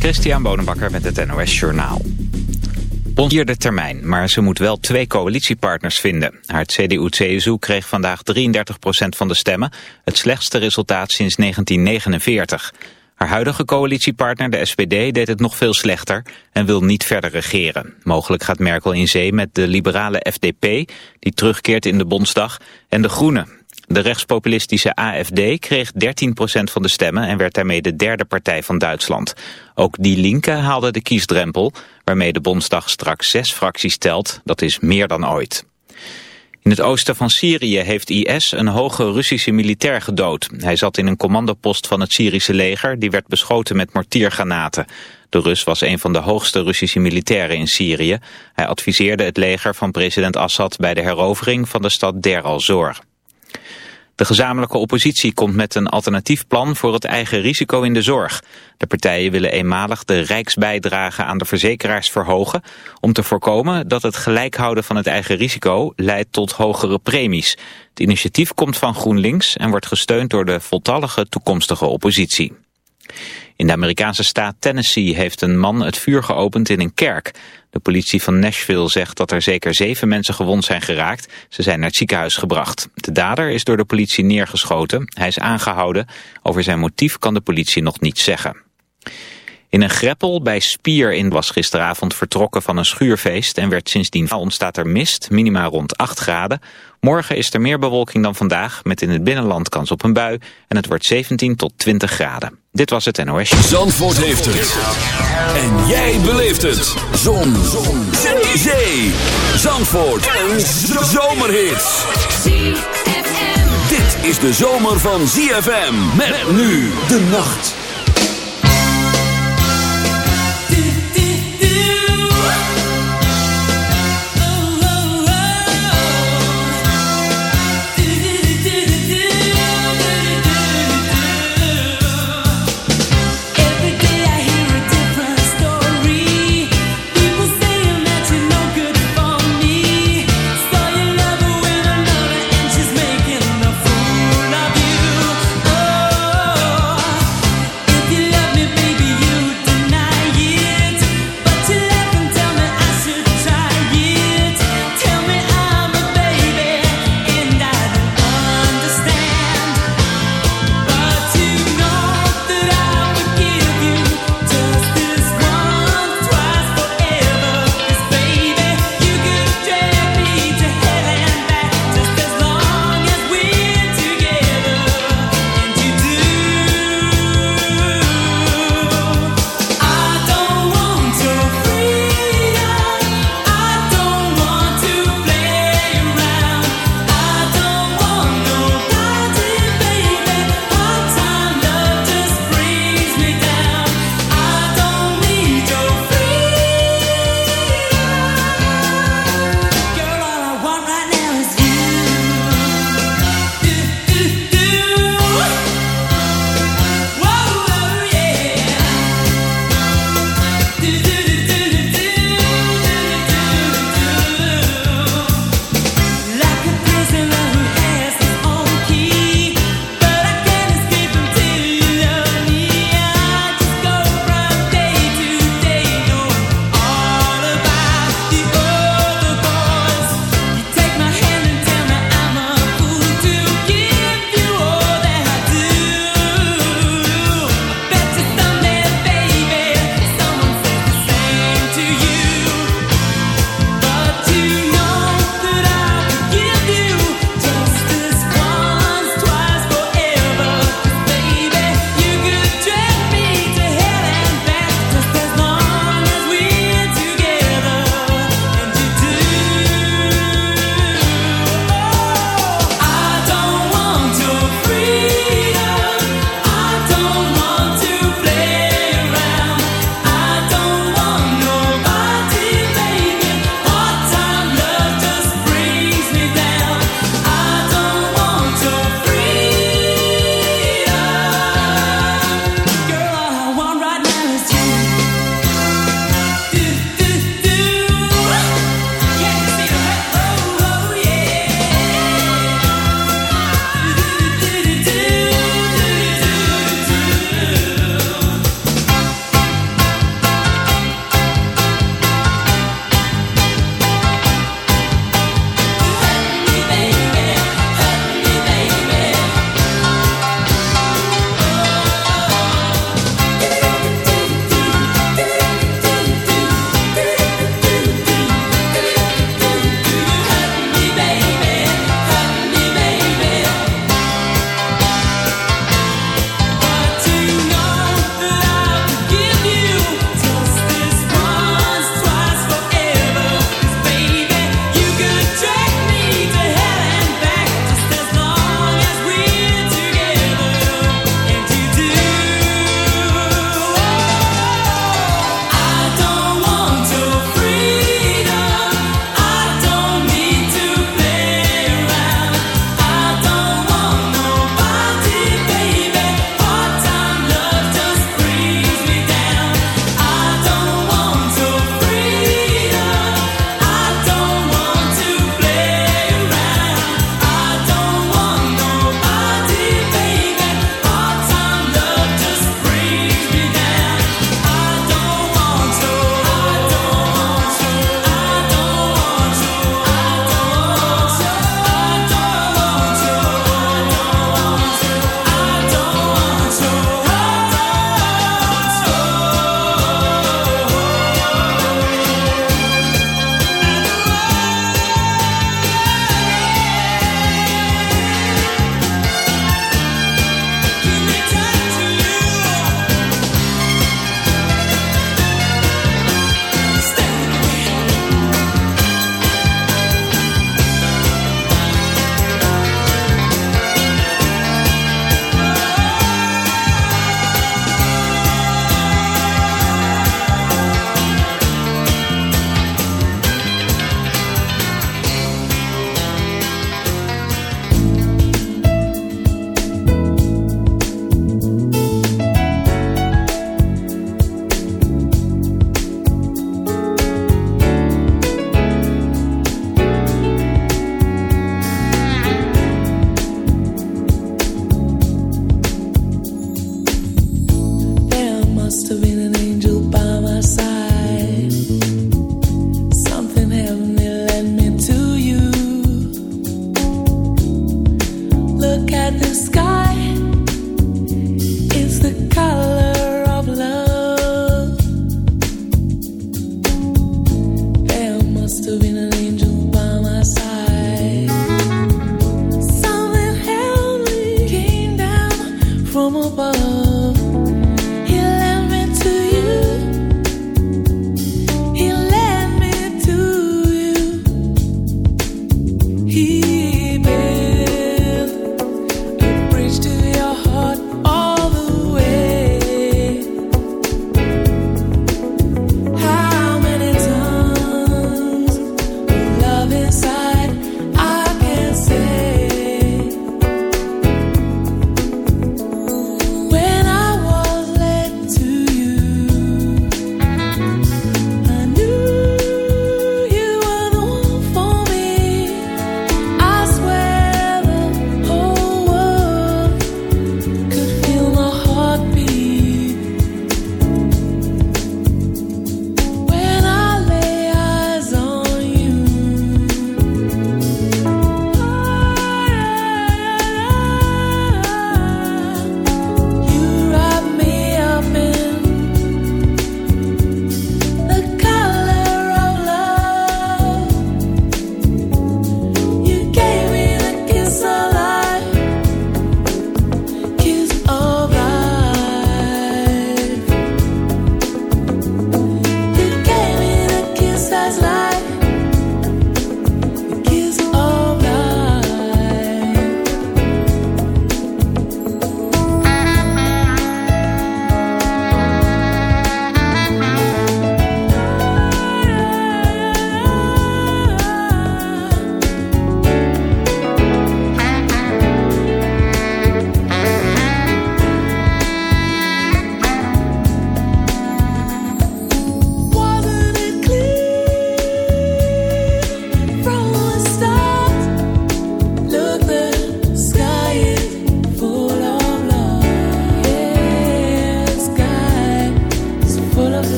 Christian Bonenbakker met het NOS Journaal. de termijn, maar ze moet wel twee coalitiepartners vinden. Haar CDU-CSU kreeg vandaag 33% van de stemmen, het slechtste resultaat sinds 1949. Haar huidige coalitiepartner, de SPD, deed het nog veel slechter en wil niet verder regeren. Mogelijk gaat Merkel in zee met de liberale FDP, die terugkeert in de Bondsdag, en de Groenen. De rechtspopulistische AFD kreeg 13% van de stemmen en werd daarmee de derde partij van Duitsland. Ook Die Linke haalde de kiesdrempel, waarmee de Bondsdag straks zes fracties telt. Dat is meer dan ooit. In het oosten van Syrië heeft IS een hoge Russische militair gedood. Hij zat in een commandopost van het Syrische leger, die werd beschoten met mortiergranaten. De Rus was een van de hoogste Russische militairen in Syrië. Hij adviseerde het leger van president Assad bij de herovering van de stad Der al-Zor. De gezamenlijke oppositie komt met een alternatief plan voor het eigen risico in de zorg. De partijen willen eenmalig de rijksbijdrage aan de verzekeraars verhogen... om te voorkomen dat het gelijk houden van het eigen risico leidt tot hogere premies. Het initiatief komt van GroenLinks en wordt gesteund door de voltallige toekomstige oppositie. In de Amerikaanse staat Tennessee heeft een man het vuur geopend in een kerk. De politie van Nashville zegt dat er zeker zeven mensen gewond zijn geraakt. Ze zijn naar het ziekenhuis gebracht. De dader is door de politie neergeschoten. Hij is aangehouden. Over zijn motief kan de politie nog niets zeggen. In een greppel bij Spier in was gisteravond vertrokken van een schuurfeest en werd sindsdien ontstaat er mist, minima rond 8 graden. Morgen is er meer bewolking dan vandaag, met in het binnenland kans op een bui en het wordt 17 tot 20 graden. Dit was het NOS. Zandvoort heeft het. En jij beleeft het. Zon. Zon. Zee. Zandvoort. Een zomerhit. Dit is de zomer van ZFM. Met nu de nacht.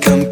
Come.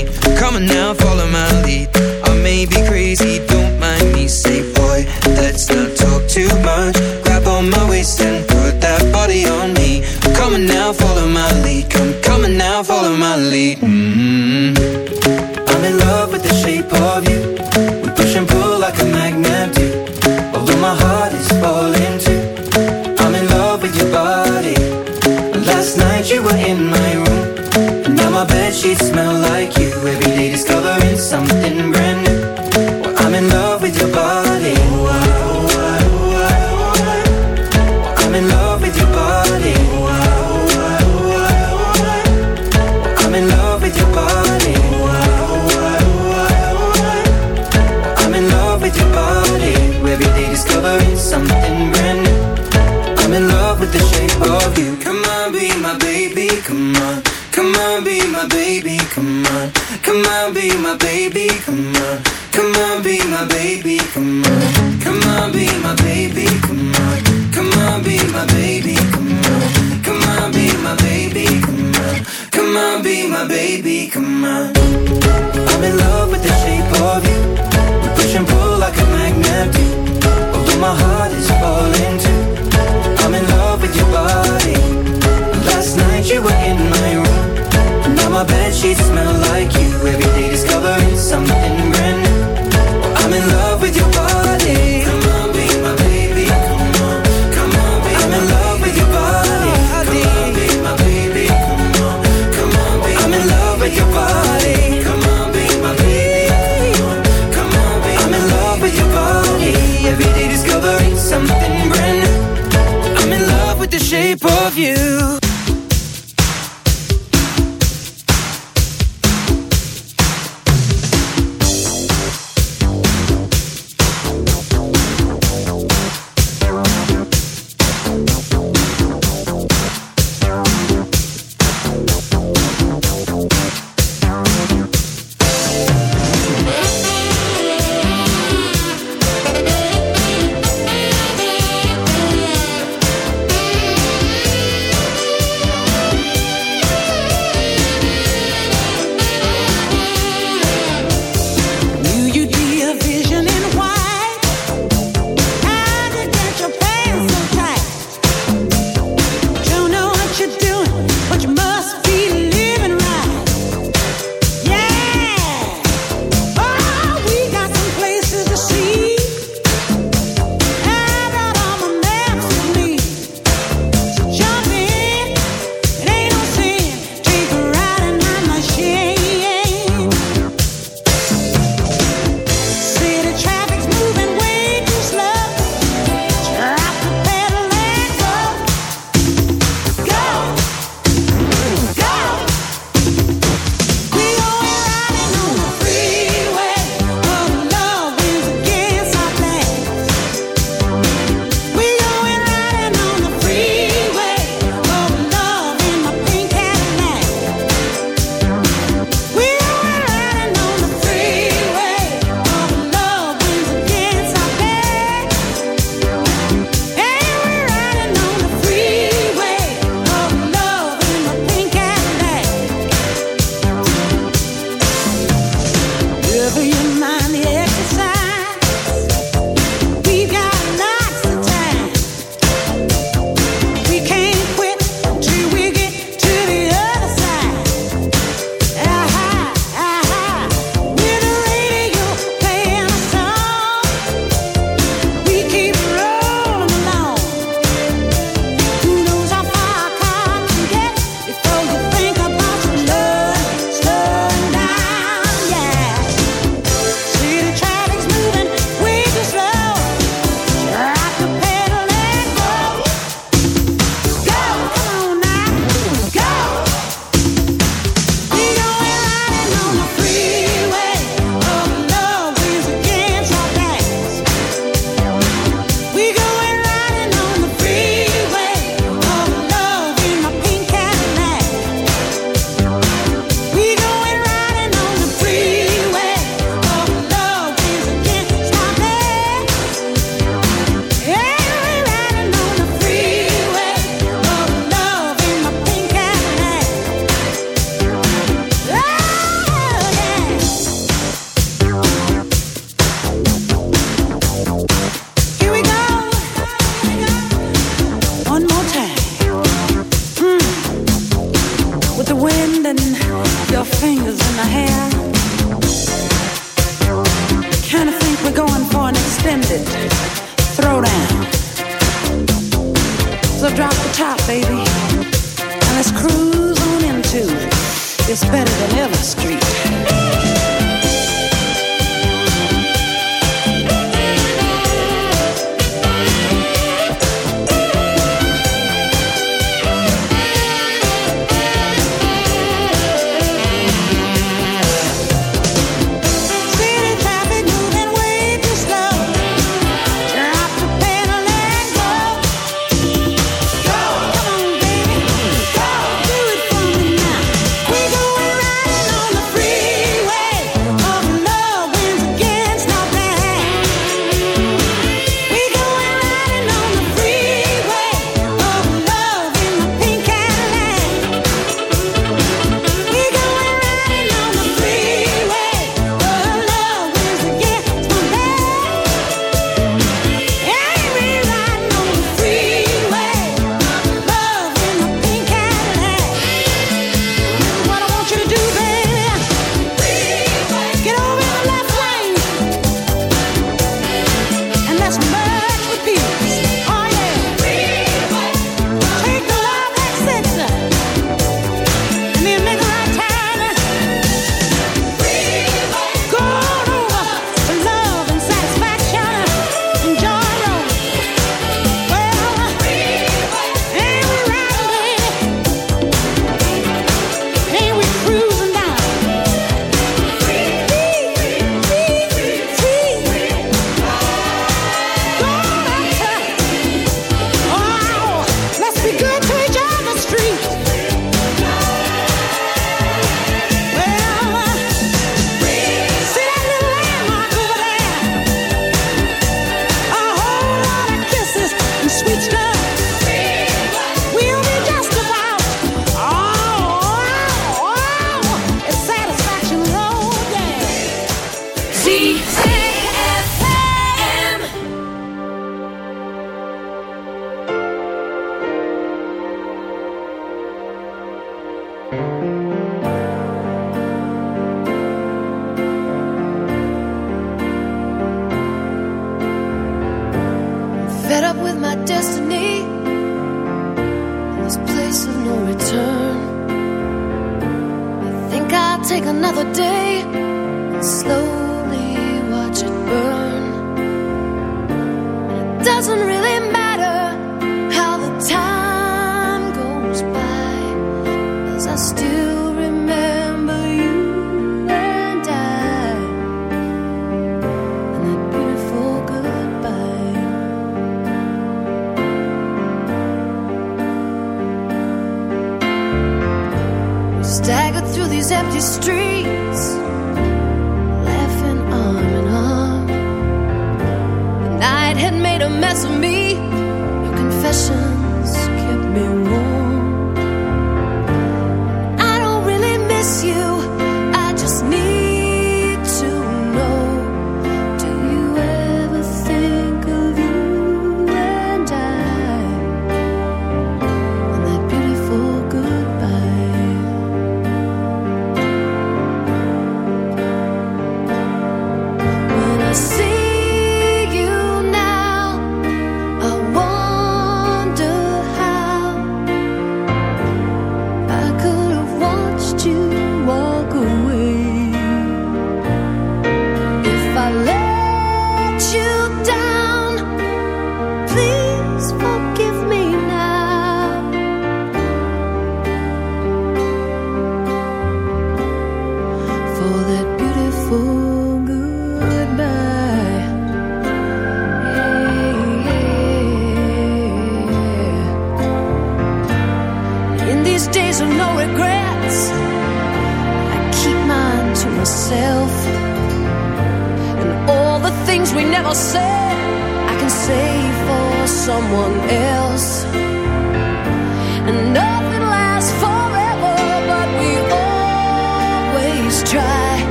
of you.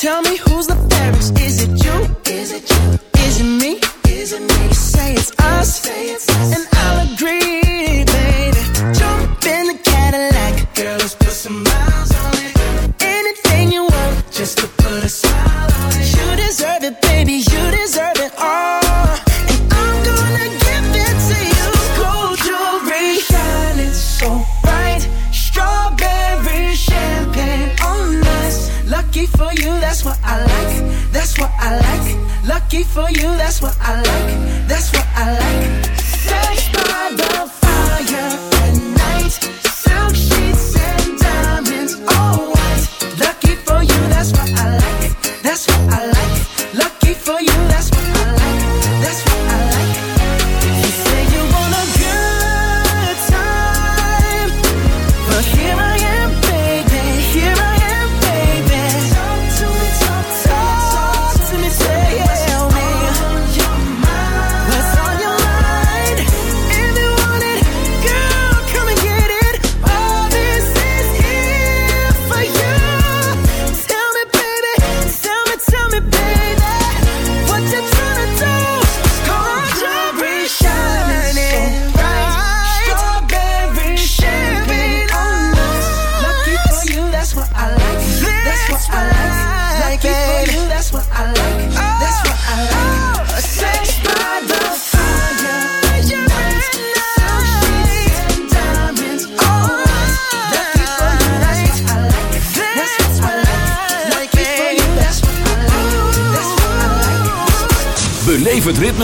Tell me who's the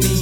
you?